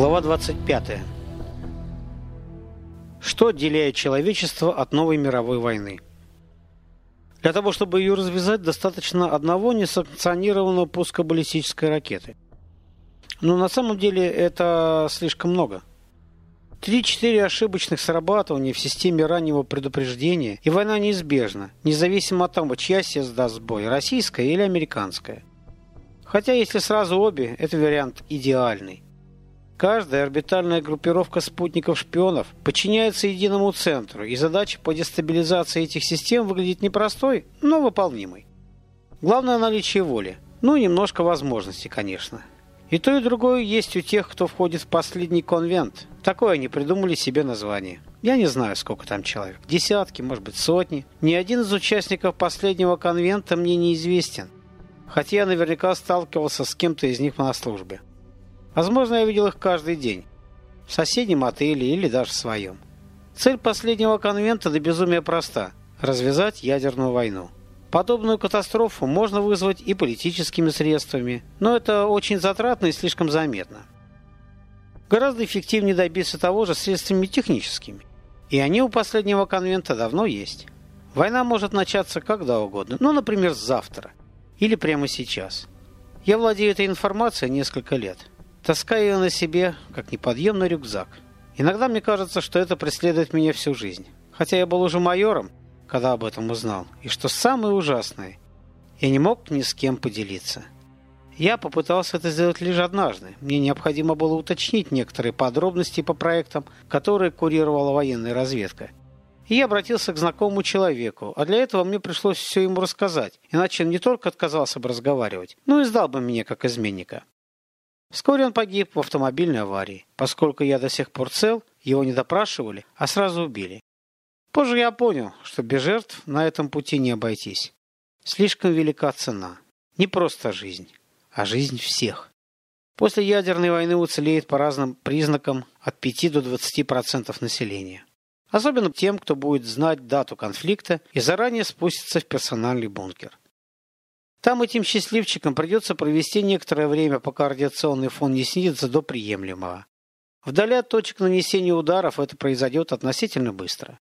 Глава 25. Что отделяет человечество от новой мировой войны? Для того, чтобы ее развязать, достаточно одного несанкционированного пуска баллистической ракеты. Но на самом деле это слишком много. Три-четыре ошибочных срабатывания в системе раннего предупреждения, и война неизбежна, независимо от того, чья сеть сдаст бой, российская или американская. Хотя, если сразу обе, это вариант идеальный. Каждая орбитальная группировка спутников-шпионов подчиняется единому центру, и задача по дестабилизации этих систем выглядит непростой, но выполнимой. Главное наличие воли. Ну, немножко возможностей, конечно. И то, и другое есть у тех, кто входит в последний конвент. Такое они придумали себе название. Я не знаю, сколько там человек. Десятки, может быть, сотни. Ни один из участников последнего конвента мне неизвестен. Хотя я наверняка сталкивался с кем-то из них на службе. Возможно, я видел их каждый день. В соседнем отеле или даже в своем. Цель последнего конвента до безумия проста – развязать ядерную войну. Подобную катастрофу можно вызвать и политическими средствами, но это очень затратно и слишком заметно. Гораздо эффективнее добиться того же средствами техническими. И они у последнего конвента давно есть. Война может начаться когда угодно, ну, например, завтра или прямо сейчас. Я владею этой информацией несколько лет. Таскаю ее на себе, как неподъемный рюкзак. Иногда мне кажется, что это преследует меня всю жизнь. Хотя я был уже майором, когда об этом узнал. И что самое ужасное, я не мог ни с кем поделиться. Я попытался это сделать лишь однажды. Мне необходимо было уточнить некоторые подробности по проектам, которые курировала военная разведка. И я обратился к знакомому человеку, а для этого мне пришлось все ему рассказать, иначе он не только отказался бы разговаривать, но и сдал бы меня как изменника. Вскоре он погиб в автомобильной аварии. Поскольку я до сих пор цел, его не допрашивали, а сразу убили. Позже я понял, что без жертв на этом пути не обойтись. Слишком велика цена. Не просто жизнь, а жизнь всех. После ядерной войны уцелеет по разным признакам от 5 до 20% населения. Особенно тем, кто будет знать дату конфликта и заранее спустится в персональный бункер. Там этим счастливчикам придется провести некоторое время, пока радиационный фон не снизится до приемлемого. Вдали от точек нанесения ударов это произойдет относительно быстро.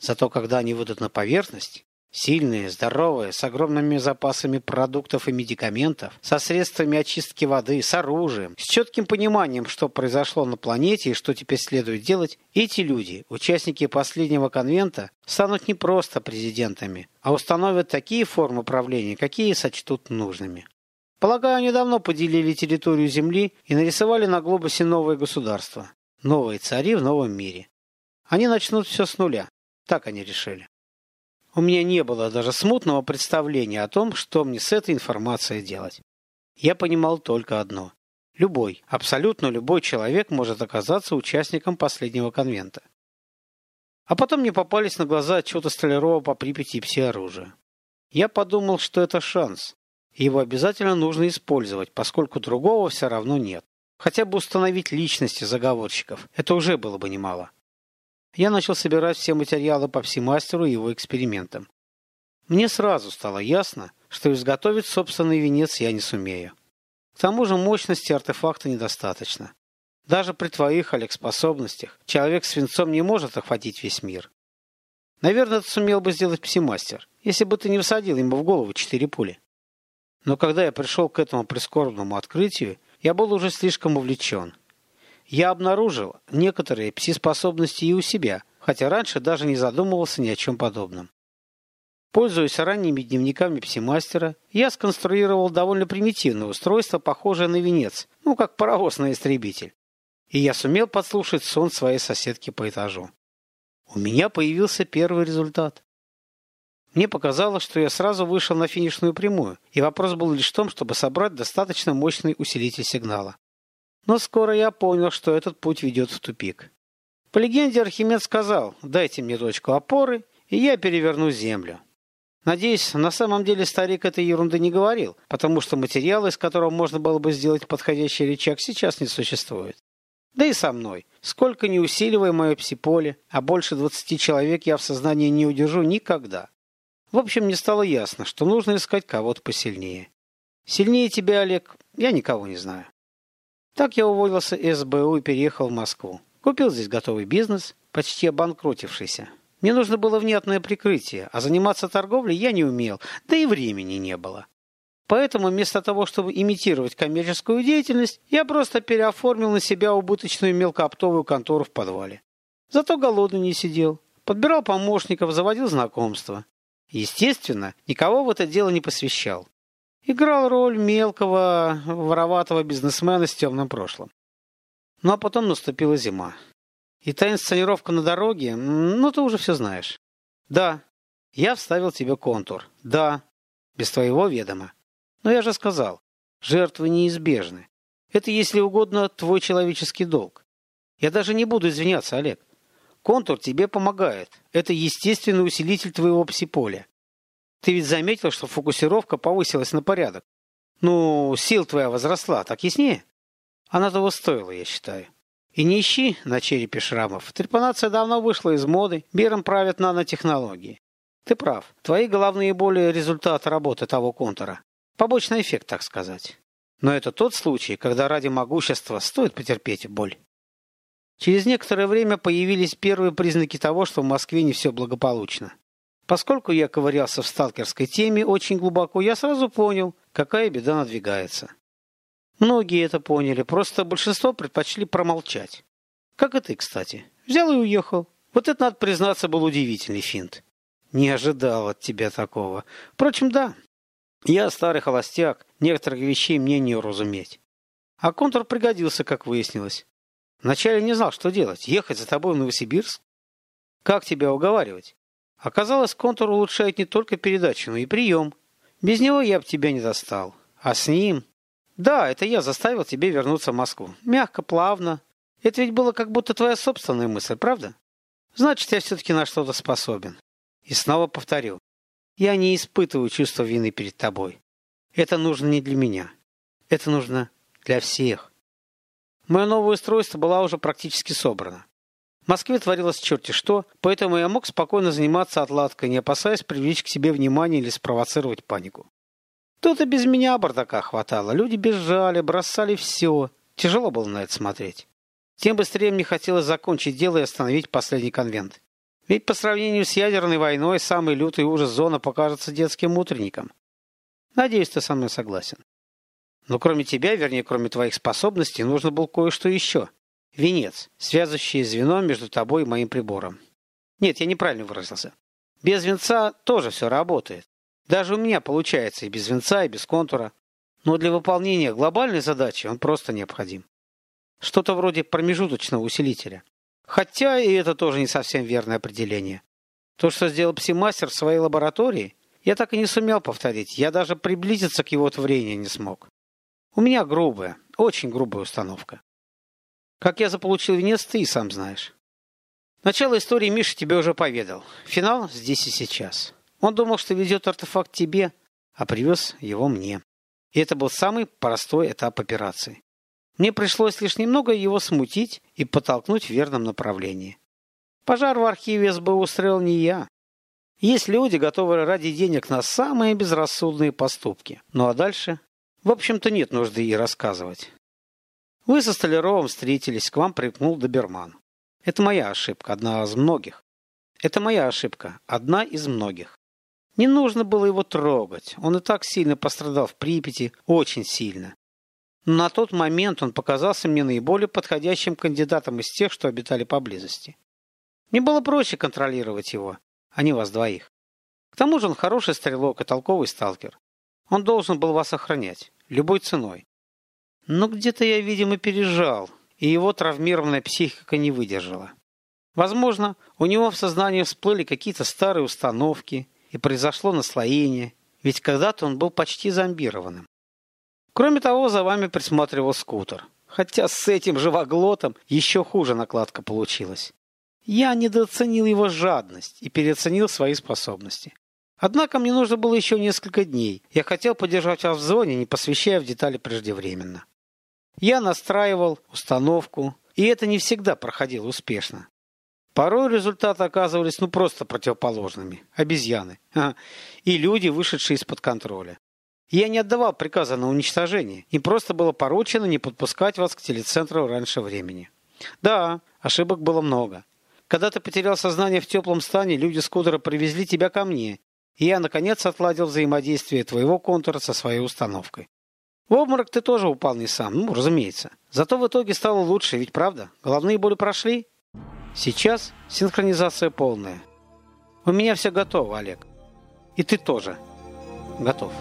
Зато когда они выйдут на поверхность, Сильные, здоровые, с огромными запасами продуктов и медикаментов, со средствами очистки воды, с оружием, с четким пониманием, что произошло на планете и что теперь следует делать, эти люди, участники последнего конвента, станут не просто президентами, а установят такие формы правления, какие сочтут нужными. Полагаю, они давно поделили территорию Земли и нарисовали на глобусе новое государство. Новые цари в новом мире. Они начнут все с нуля. Так они решили. У меня не было даже смутного представления о том, что мне с этой информацией делать. Я понимал только одно. Любой, абсолютно любой человек может оказаться участником последнего конвента. А потом мне попались на глаза отчеты Столярова по Припяти и пси-оружия. Я подумал, что это шанс. Его обязательно нужно использовать, поскольку другого все равно нет. Хотя бы установить личности заговорщиков. Это уже было бы немало я начал собирать все материалы по псимастеру и его экспериментам. Мне сразу стало ясно, что изготовить собственный венец я не сумею. К тому же мощности артефакта недостаточно. Даже при твоих, Олег, способностях человек с свинцом не может охватить весь мир. Наверное, это сумел бы сделать псимастер, если бы ты не всадил ему в голову четыре пули. Но когда я пришел к этому прискорбному открытию, я был уже слишком увлечен я обнаружил некоторые пси-способности и у себя, хотя раньше даже не задумывался ни о чем подобном. Пользуясь ранними дневниками псимастера, я сконструировал довольно примитивное устройство, похожее на венец, ну, как паровоз на истребитель. И я сумел подслушать сон своей соседки по этажу. У меня появился первый результат. Мне показалось, что я сразу вышел на финишную прямую, и вопрос был лишь в том, чтобы собрать достаточно мощный усилитель сигнала. Но скоро я понял, что этот путь ведет в тупик. По легенде Архимед сказал, дайте мне точку опоры, и я переверну землю. Надеюсь, на самом деле старик этой ерунды не говорил, потому что материала, из которого можно было бы сделать подходящий рычаг, сейчас не существует. Да и со мной. Сколько не усиливая мое псиполе, а больше двадцати человек я в сознании не удержу никогда. В общем, мне стало ясно, что нужно искать кого-то посильнее. Сильнее тебя, Олег, я никого не знаю. Так я уволился из СБУ и переехал в Москву. Купил здесь готовый бизнес, почти обанкротившийся. Мне нужно было внятное прикрытие, а заниматься торговлей я не умел, да и времени не было. Поэтому вместо того, чтобы имитировать коммерческую деятельность, я просто переоформил на себя убыточную мелкооптовую контору в подвале. Зато голодный не сидел. Подбирал помощников, заводил знакомства. Естественно, никого в это дело не посвящал. Играл роль мелкого, вороватого бизнесмена с темным прошлым. Ну а потом наступила зима. И та инсценировка на дороге, ну ты уже все знаешь. Да, я вставил тебе контур. Да, без твоего ведома. Но я же сказал, жертвы неизбежны. Это, если угодно, твой человеческий долг. Я даже не буду извиняться, Олег. Контур тебе помогает. Это естественный усилитель твоего псиполя. Ты ведь заметил, что фокусировка повысилась на порядок. Ну, сил твоя возросла, так яснее? Она того стоила, я считаю. И не ищи на черепе шрамов. Трепанация давно вышла из моды, миром правят нанотехнологии. Ты прав. Твои головные боли – результат работы того контура. Побочный эффект, так сказать. Но это тот случай, когда ради могущества стоит потерпеть боль. Через некоторое время появились первые признаки того, что в Москве не все благополучно. Поскольку я ковырялся в сталкерской теме очень глубоко, я сразу понял, какая беда надвигается. Многие это поняли, просто большинство предпочли промолчать. Как и ты, кстати. Взял и уехал. Вот это, надо признаться, был удивительный финт. Не ожидал от тебя такого. Впрочем, да. Я старый холостяк, некоторых вещей мне не уразуметь. А контур пригодился, как выяснилось. Вначале не знал, что делать. Ехать за тобой в Новосибирск? Как тебя уговаривать? Оказалось, контур улучшает не только передачу, но и прием. Без него я бы тебя не достал. А с ним... Да, это я заставил тебя вернуться в Москву. Мягко, плавно. Это ведь было как будто твоя собственная мысль, правда? Значит, я все-таки на что-то способен. И снова повторю. Я не испытываю чувства вины перед тобой. Это нужно не для меня. Это нужно для всех. Мое новое устройство было уже практически собрано. Москве творилось черти что, поэтому я мог спокойно заниматься отладкой, не опасаясь привлечь к себе внимание или спровоцировать панику. Тут и без меня бардака хватало. Люди бежали, бросали все. Тяжело было на это смотреть. Тем быстрее мне хотелось закончить дело и остановить последний конвент. Ведь по сравнению с ядерной войной самый лютый ужас зона покажется детским утренником. Надеюсь, ты со мной согласен. Но кроме тебя, вернее, кроме твоих способностей, нужно было кое-что еще. Венец, связывающее звено между тобой и моим прибором. Нет, я неправильно выразился. Без венца тоже все работает. Даже у меня получается и без венца, и без контура. Но для выполнения глобальной задачи он просто необходим. Что-то вроде промежуточного усилителя. Хотя и это тоже не совсем верное определение. То, что сделал псимастер в своей лаборатории, я так и не сумел повторить. Я даже приблизиться к его творению не смог. У меня грубая, очень грубая установка. Как я заполучил венец, ты и сам знаешь. Начало истории Миша тебе уже поведал. Финал здесь и сейчас. Он думал, что везет артефакт тебе, а привез его мне. И это был самый простой этап операции. Мне пришлось лишь немного его смутить и подтолкнуть в верном направлении. Пожар в архиве СБУ устроил не я. Есть люди, готовые ради денег на самые безрассудные поступки. Ну а дальше в общем-то, нет нужды и рассказывать. Вы со Столяровым встретились, к вам прикнул доберман. Это моя ошибка, одна из многих. Это моя ошибка, одна из многих. Не нужно было его трогать. Он и так сильно пострадал в Припяти, очень сильно. Но на тот момент он показался мне наиболее подходящим кандидатом из тех, что обитали поблизости. Мне было проще контролировать его, а не вас двоих. К тому же он хороший стрелок и толковый сталкер. Он должен был вас охранять, любой ценой. Но где-то я, видимо, пережал, и его травмированная психика не выдержала. Возможно, у него в сознании всплыли какие-то старые установки, и произошло наслоение, ведь когда-то он был почти зомбированным. Кроме того, за вами присматривал скутер. Хотя с этим живоглотом еще хуже накладка получилась. Я недооценил его жадность и переоценил свои способности. Однако мне нужно было еще несколько дней. Я хотел подержать вас в зоне, не посвящая в детали преждевременно. Я настраивал установку, и это не всегда проходило успешно. Порой результаты оказывались ну просто противоположными. Обезьяны. И люди, вышедшие из-под контроля. Я не отдавал приказа на уничтожение. Им просто было поручено не подпускать вас к телецентру раньше времени. Да, ошибок было много. Когда ты потерял сознание в теплом стане, люди скутера привезли тебя ко мне, и я, наконец, отладил взаимодействие твоего контура со своей установкой. В обморок ты тоже упал не сам, ну, разумеется. Зато в итоге стало лучше, ведь правда? Головные боли прошли? Сейчас синхронизация полная. У меня все готово, Олег. И ты тоже готов.